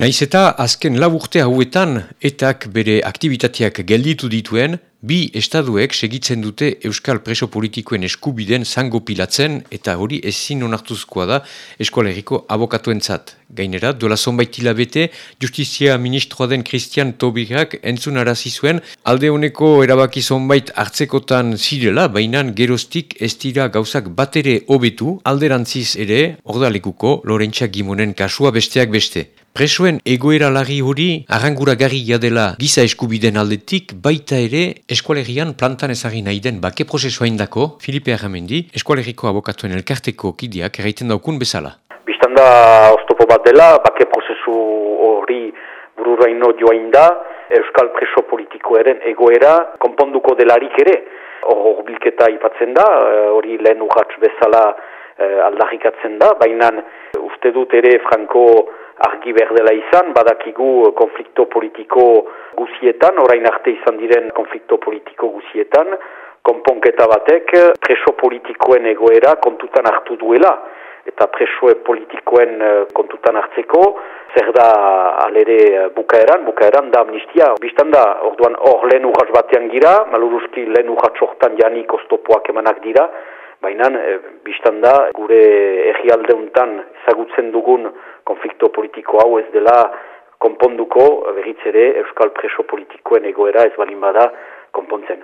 Naiz eta azken laburte hauetan etak bere aktivitateak gelditu dituen, bi estaduek segitzen dute Euskal preso politikoen eskubiden zango pilatzen eta hori ezin onartuzkoa da eskualeriko abokatuentzat. Gainera, dola zonbait hilabete, justizia ministroa den Christian Tobigak entzun arazizuen alde honeko erabaki zonbait hartzekotan zirela, bainan gerostik ez dira gauzak batere hobetu alderantziz ere, ordalekuko, Lorentza Gimonen kasua besteak beste. Presoen egoera lagi hori arrangura dela giza eskubiden aldetik baita ere eskualerian plantan ezagin nahi den bake prozesua indako Filipe Arramendi eskualeriko abokatuen elkarteko kideak erraiten daukun bezala. Bistanda oztopo bat dela bake prozesu hori bururaino joain da Euskal preso politikoaren egoera konponduko delarik ere. Hor bilketa ipatzen da hori lehen urratz bezala eh, aldarrikatzen da, baina uste dut ere Franco argi berdela izan, badakigu eh, konflikto politiko guzietan, orain arte izan diren konflikto politiko guzietan, konponketa batek eh, preso politikoen egoera kontutan hartu duela, eta preso politikoen eh, kontutan hartzeko, zer da alere bukaeran, bukaeran da amnistia. Bistan da, orduan hor lehen urratz batean gira, maluruzki lehen urratz hortan janik oztopoak emanak dira, baina e, da gure egialde untan ezagutzen dugun konflikto politiko hau ez dela konponduko berriz ere euskal preso politikoen egoera ez balin bada konpontzen.